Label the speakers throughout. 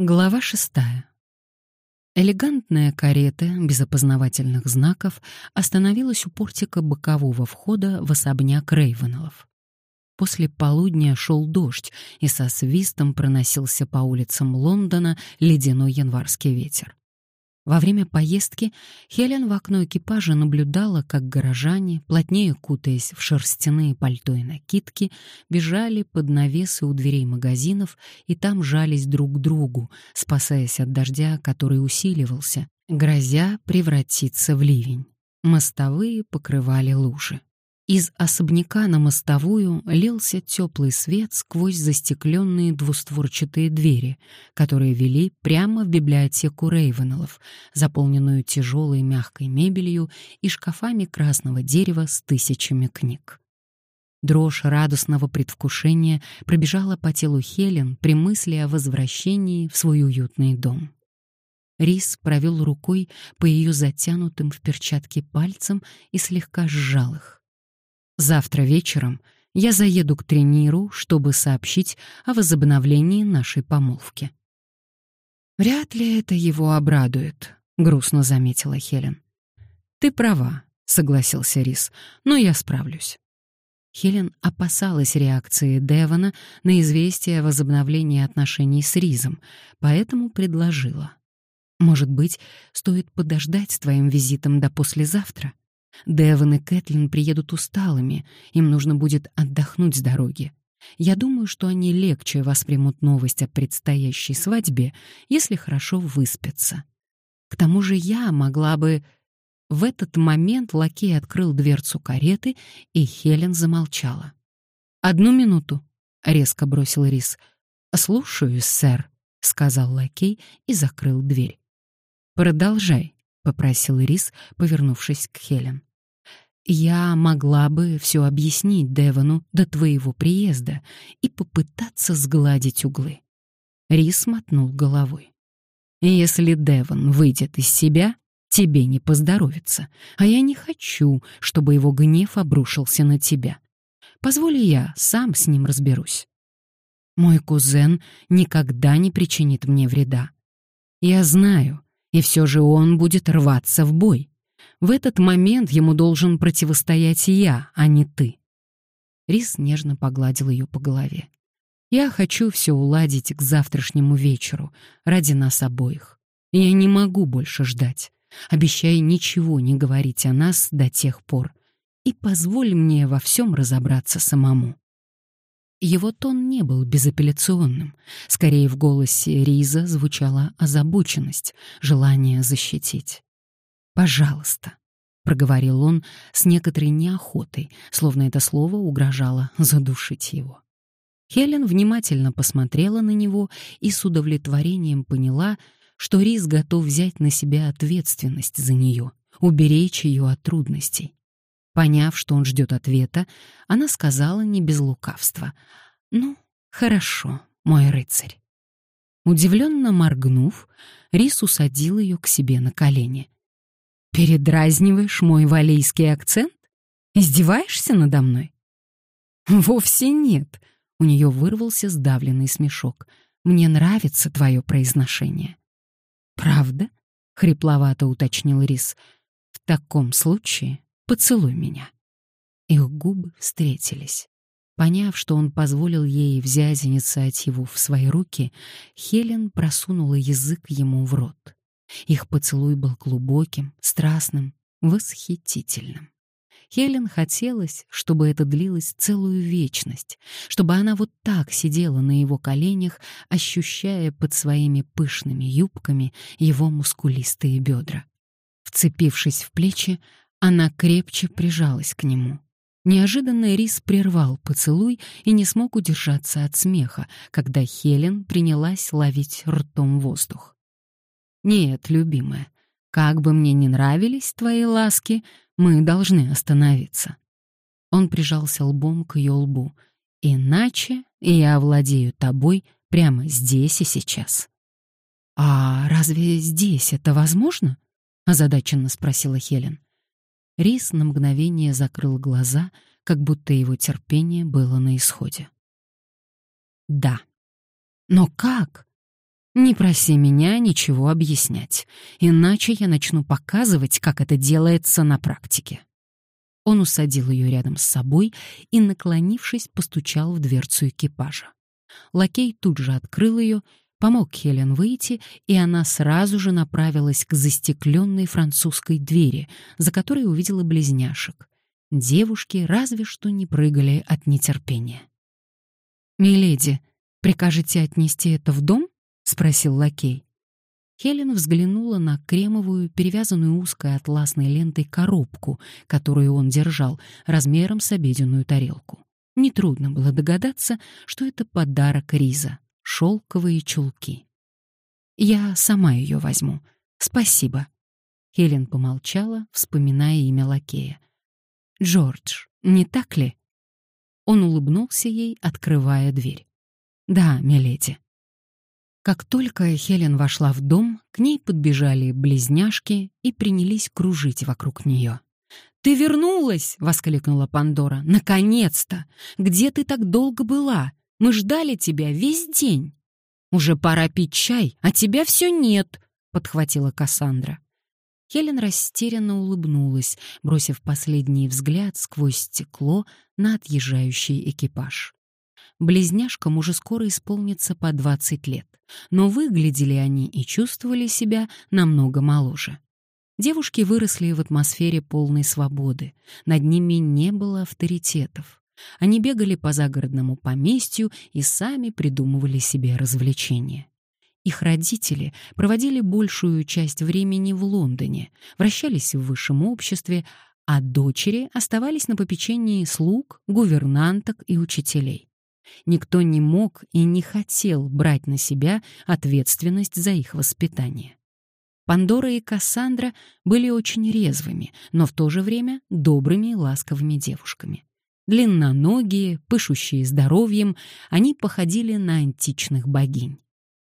Speaker 1: Глава шестая. Элегантная карета без опознавательных знаков остановилась у портика бокового входа в особняк Рейвенеллов. После полудня шел дождь, и со свистом проносился по улицам Лондона ледяной январский ветер. Во время поездки Хелен в окно экипажа наблюдала, как горожане, плотнее кутаясь в шерстяные пальто и накидки, бежали под навесы у дверей магазинов и там жались друг к другу, спасаясь от дождя, который усиливался, грозя превратиться в ливень. Мостовые покрывали лужи. Из особняка на мостовую лился теплый свет сквозь застекленные двустворчатые двери, которые вели прямо в библиотеку Рейвенеллов, заполненную тяжелой мягкой мебелью и шкафами красного дерева с тысячами книг. Дрожь радостного предвкушения пробежала по телу Хелен при мысли о возвращении в свой уютный дом. Рис провел рукой по ее затянутым в перчатки пальцам и слегка сжал их. Завтра вечером я заеду к трениру, чтобы сообщить о возобновлении нашей помолвки. Вряд ли это его обрадует, грустно заметила Хелен. Ты права, согласился Рис, но я справлюсь. Хелен опасалась реакции Девона на известие о возобновлении отношений с Ризом, поэтому предложила: "Может быть, стоит подождать с твоим визитом до послезавтра? Девон и Кэтлин приедут усталыми, им нужно будет отдохнуть с дороги. Я думаю, что они легче воспримут новость о предстоящей свадьбе, если хорошо выспятся. К тому же я могла бы... В этот момент лакей открыл дверцу кареты, и Хелен замолчала. «Одну минуту», — резко бросил Рис. «Слушаюсь, сэр», — сказал лакей и закрыл дверь. «Продолжай», — попросил Рис, повернувшись к Хелен. Я могла бы все объяснить Девону до твоего приезда и попытаться сгладить углы. Рис мотнул головой. Если Девон выйдет из себя, тебе не поздоровится, а я не хочу, чтобы его гнев обрушился на тебя. Позволь я сам с ним разберусь. Мой кузен никогда не причинит мне вреда. Я знаю, и все же он будет рваться в бой. В этот момент ему должен противостоять я, а не ты. Рис нежно погладил ее по голове. Я хочу все уладить к завтрашнему вечеру, ради нас обоих. Я не могу больше ждать. Обещай ничего не говорить о нас до тех пор. И позволь мне во всем разобраться самому. Его тон не был безапелляционным. Скорее, в голосе Риза звучала озабоченность, желание защитить. «Пожалуйста», — проговорил он с некоторой неохотой, словно это слово угрожало задушить его. Хелен внимательно посмотрела на него и с удовлетворением поняла, что Рис готов взять на себя ответственность за нее, уберечь ее от трудностей. Поняв, что он ждет ответа, она сказала не без лукавства. «Ну, хорошо, мой рыцарь». Удивленно моргнув, Рис усадил ее к себе на колени. Передразниваешь мой валейский акцент? Издеваешься надо мной? Вовсе нет. У нее вырвался сдавленный смешок. Мне нравится твое произношение. Правда? Хрипловато уточнил Рис. В таком случае поцелуй меня. Их губы встретились. Поняв, что он позволил ей взять инициативу в свои руки, Хелен просунула язык ему в рот. Их поцелуй был глубоким, страстным, восхитительным. Хелен хотелось, чтобы это длилось целую вечность, чтобы она вот так сидела на его коленях, ощущая под своими пышными юбками его мускулистые бедра. Вцепившись в плечи, она крепче прижалась к нему. Неожиданно Рис прервал поцелуй и не смог удержаться от смеха, когда Хелен принялась ловить ртом воздух. Нет, любимая, как бы мне ни нравились твои ласки, мы должны остановиться. Он прижался лбом к ее лбу. Иначе я овладею тобой прямо здесь и сейчас. А разве здесь это возможно? озадаченно спросила Хелен. Рис на мгновение закрыл глаза, как будто его терпение было на исходе. Да. Но как? Не проси меня ничего объяснять, иначе я начну показывать, как это делается на практике. Он усадил ее рядом с собой и, наклонившись, постучал в дверцу экипажа. Лакей тут же открыл ее, помог Хелен выйти, и она сразу же направилась к застекленной французской двери, за которой увидела близняшек. Девушки разве что не прыгали от нетерпения. «Миледи, прикажете отнести это в дом?» — спросил лакей. Хелен взглянула на кремовую, перевязанную узкой атласной лентой коробку, которую он держал, размером с обеденную тарелку. Нетрудно было догадаться, что это подарок Риза — шелковые чулки. «Я сама ее возьму. Спасибо». Хелен помолчала, вспоминая имя лакея. «Джордж, не так ли?» Он улыбнулся ей, открывая дверь. «Да, миледи». Как только Хелен вошла в дом, к ней подбежали близняшки и принялись кружить вокруг нее. «Ты вернулась!» — воскликнула Пандора. «Наконец-то! Где ты так долго была? Мы ждали тебя весь день!» «Уже пора пить чай, а тебя все нет!» — подхватила Кассандра. Хелен растерянно улыбнулась, бросив последний взгляд сквозь стекло на отъезжающий экипаж. Близняшкам уже скоро исполнится по 20 лет, но выглядели они и чувствовали себя намного моложе. Девушки выросли в атмосфере полной свободы, над ними не было авторитетов. Они бегали по загородному поместью и сами придумывали себе развлечения. Их родители проводили большую часть времени в Лондоне, вращались в высшем обществе, а дочери оставались на попечении слуг, гувернанток и учителей. Никто не мог и не хотел брать на себя ответственность за их воспитание. Пандора и Кассандра были очень резвыми, но в то же время добрыми и ласковыми девушками. Длинноногие, пышущие здоровьем, они походили на античных богинь.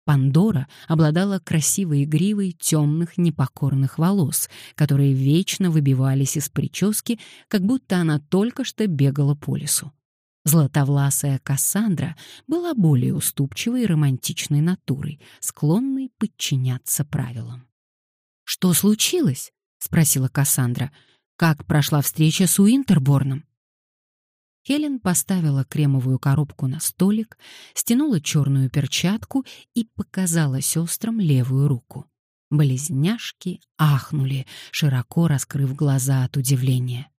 Speaker 1: Пандора обладала красивой гривой темных непокорных волос, которые вечно выбивались из прически, как будто она только что бегала по лесу. Златовласая Кассандра была более уступчивой и романтичной натурой, склонной подчиняться правилам. «Что случилось?» — спросила Кассандра. «Как прошла встреча с Уинтерборном?» Хелен поставила кремовую коробку на столик, стянула черную перчатку и показала сестрам левую руку. Близняшки ахнули, широко раскрыв глаза от удивления.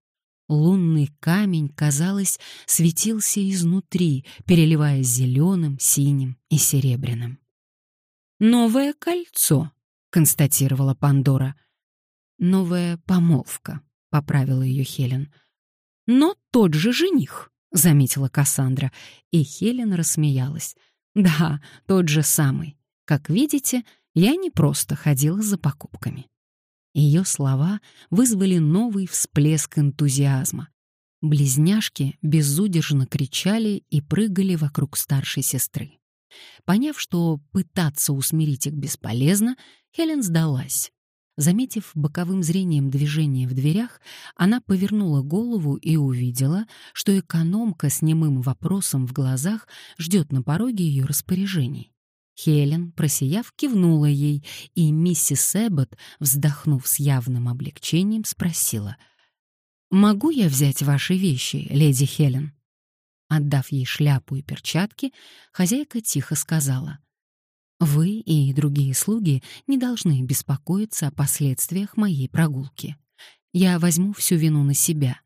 Speaker 1: Лунный камень, казалось, светился изнутри, переливаясь зеленым, синим и серебряным. «Новое кольцо», — констатировала Пандора. «Новая помолвка», — поправила ее Хелен. «Но тот же жених», — заметила Кассандра, и Хелен рассмеялась. «Да, тот же самый. Как видите, я не просто ходила за покупками». Ее слова вызвали новый всплеск энтузиазма. Близняшки безудержно кричали и прыгали вокруг старшей сестры. Поняв, что пытаться усмирить их бесполезно, Хелен сдалась. Заметив боковым зрением движение в дверях, она повернула голову и увидела, что экономка с немым вопросом в глазах ждет на пороге ее распоряжений. Хелен, просияв, кивнула ей, и миссис Эббот, вздохнув с явным облегчением, спросила, «Могу я взять ваши вещи, леди Хелен?» Отдав ей шляпу и перчатки, хозяйка тихо сказала, вы и другие слуги не должны беспокоиться о последствиях моей прогулки. Я возьму всю вину на себя.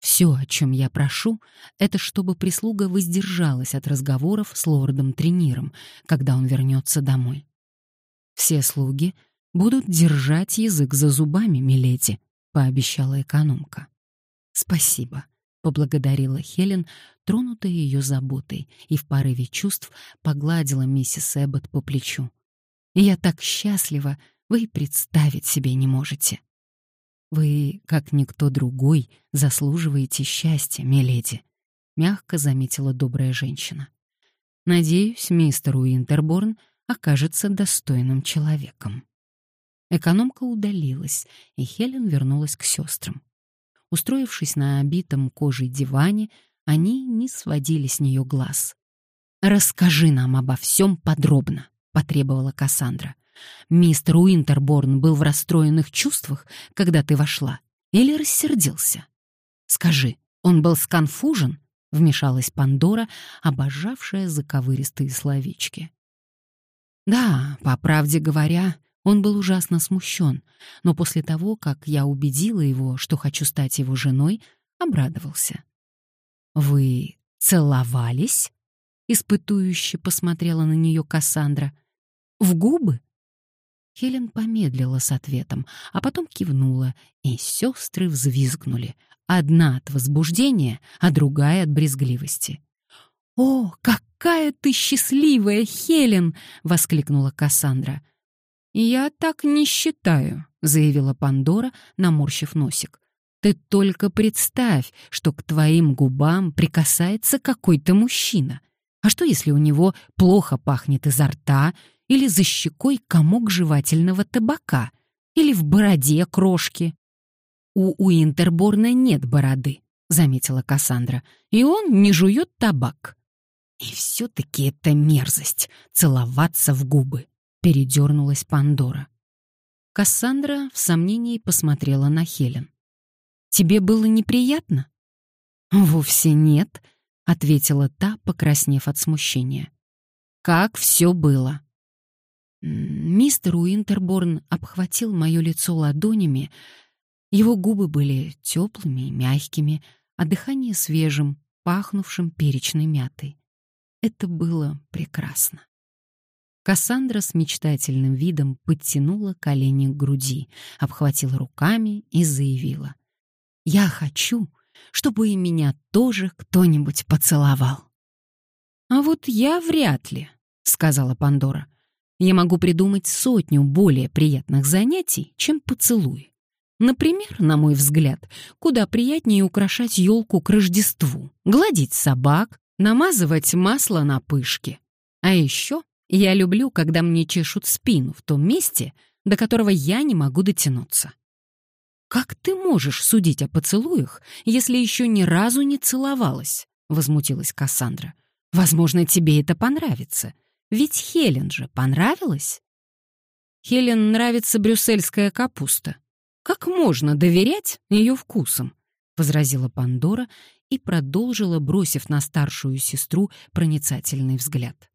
Speaker 1: Все, о чем я прошу, это чтобы прислуга воздержалась от разговоров с лордом Трениром, когда он вернется домой. Все слуги будут держать язык за зубами, миледи, пообещала экономка. Спасибо, поблагодарила Хелен, тронутая ее заботой, и в порыве чувств погладила миссис Эббот по плечу. «Я так счастлива, вы представить себе не можете». «Вы, как никто другой, заслуживаете счастья, миледи», — мягко заметила добрая женщина. «Надеюсь, мистер Уинтерборн окажется достойным человеком». Экономка удалилась, и Хелен вернулась к сестрам. Устроившись на обитом кожей диване, они не сводили с нее глаз. «Расскажи нам обо всем подробно», — потребовала Кассандра. «Мистер Уинтерборн был в расстроенных чувствах, когда ты вошла, или рассердился? Скажи, он был сконфужен?» — вмешалась Пандора, обожавшая заковыристые словечки. «Да, по правде говоря, он был ужасно смущен, но после того, как я убедила его, что хочу стать его женой, обрадовался. «Вы целовались?» — испытующе посмотрела на нее Кассандра. «В губы?» Хелен помедлила с ответом, а потом кивнула, и сестры взвизгнули. Одна от возбуждения, а другая от брезгливости. «О, какая ты счастливая, Хелен!» — воскликнула Кассандра. «Я так не считаю», — заявила Пандора, наморщив носик. «Ты только представь, что к твоим губам прикасается какой-то мужчина. А что, если у него плохо пахнет изо рта, или за щекой комок жевательного табака, или в бороде крошки?» «У Уинтерборна нет бороды», — заметила Кассандра, «и он не жует табак». «И все-таки это мерзость — целоваться в губы», Передернулась Пандора. Кассандра в сомнении посмотрела на Хелен. «Тебе было неприятно?» «Вовсе нет», — ответила та, покраснев от смущения. «Как все было?» Мистер Уинтерборн обхватил мое лицо ладонями. Его губы были теплыми и мягкими, а дыхание свежим, пахнувшим перечной мятой. Это было прекрасно. Кассандра с мечтательным видом подтянула колени к груди, обхватила руками и заявила. «Я хочу, чтобы и меня тоже кто-нибудь поцеловал». «А вот я вряд ли», — сказала Пандора. «Я могу придумать сотню более приятных занятий, чем поцелуй. Например, на мой взгляд, куда приятнее украшать елку к Рождеству, гладить собак, намазывать масло на пышки. А еще я люблю, когда мне чешут спину в том месте, до которого я не могу дотянуться. «Как ты можешь судить о поцелуях, если еще ни разу не целовалась?» — возмутилась Кассандра. «Возможно, тебе это понравится. Ведь Хелен же понравилась?» «Хелен нравится брюссельская капуста. Как можно доверять ее вкусам?» — возразила Пандора и продолжила, бросив на старшую сестру проницательный взгляд.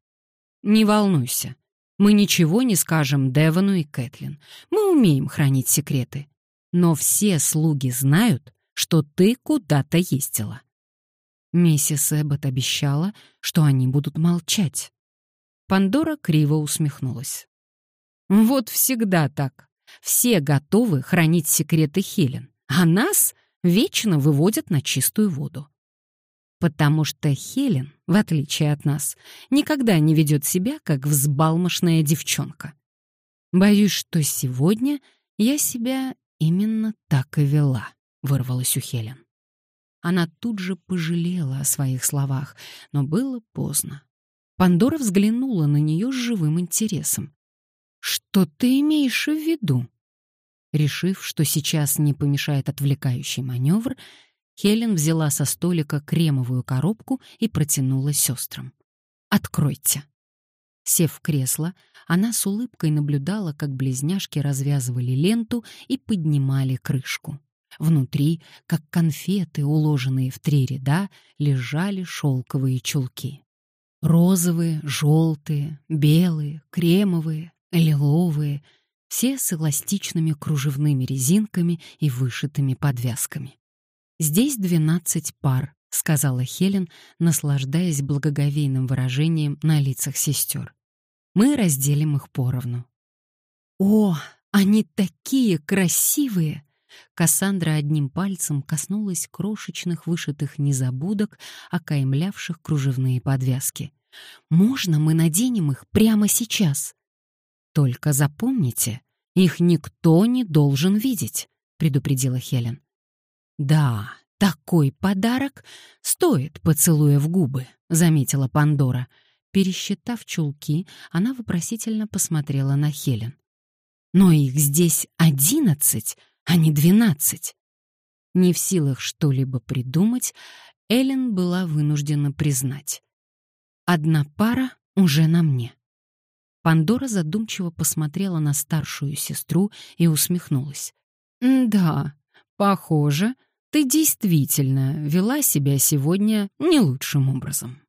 Speaker 1: Не волнуйся. Мы ничего не скажем Девону и Кэтлин. Мы умеем хранить секреты. Но все слуги знают, что ты куда-то ездила. Миссис Эббот обещала, что они будут молчать. Пандора криво усмехнулась. Вот всегда так. Все готовы хранить секреты Хелен, а нас вечно выводят на чистую воду потому что Хелен, в отличие от нас, никогда не ведет себя, как взбалмошная девчонка. Боюсь, что сегодня я себя именно так и вела, вырвалась у Хелен. Она тут же пожалела о своих словах, но было поздно. Пандора взглянула на нее с живым интересом. «Что ты имеешь в виду?» Решив, что сейчас не помешает отвлекающий маневр, Хелен взяла со столика кремовую коробку и протянула сестрам. «Откройте». Сев в кресло, она с улыбкой наблюдала, как близняшки развязывали ленту и поднимали крышку. Внутри, как конфеты, уложенные в три ряда, лежали шелковые чулки. Розовые, желтые, белые, кремовые, лиловые, все с эластичными кружевными резинками и вышитыми подвязками. «Здесь двенадцать пар», — сказала Хелен, наслаждаясь благоговейным выражением на лицах сестер. «Мы разделим их поровну». «О, они такие красивые!» Кассандра одним пальцем коснулась крошечных вышитых незабудок, окаймлявших кружевные подвязки. «Можно мы наденем их прямо сейчас?» «Только запомните, их никто не должен видеть», — предупредила Хелен. «Да, такой подарок стоит поцелуя в губы», — заметила Пандора. Пересчитав чулки, она вопросительно посмотрела на Хелен. «Но их здесь одиннадцать, а не двенадцать». Не в силах что-либо придумать, Эллен была вынуждена признать. «Одна пара уже на мне». Пандора задумчиво посмотрела на старшую сестру и усмехнулась. «Да, похоже, ты действительно вела себя сегодня не лучшим образом».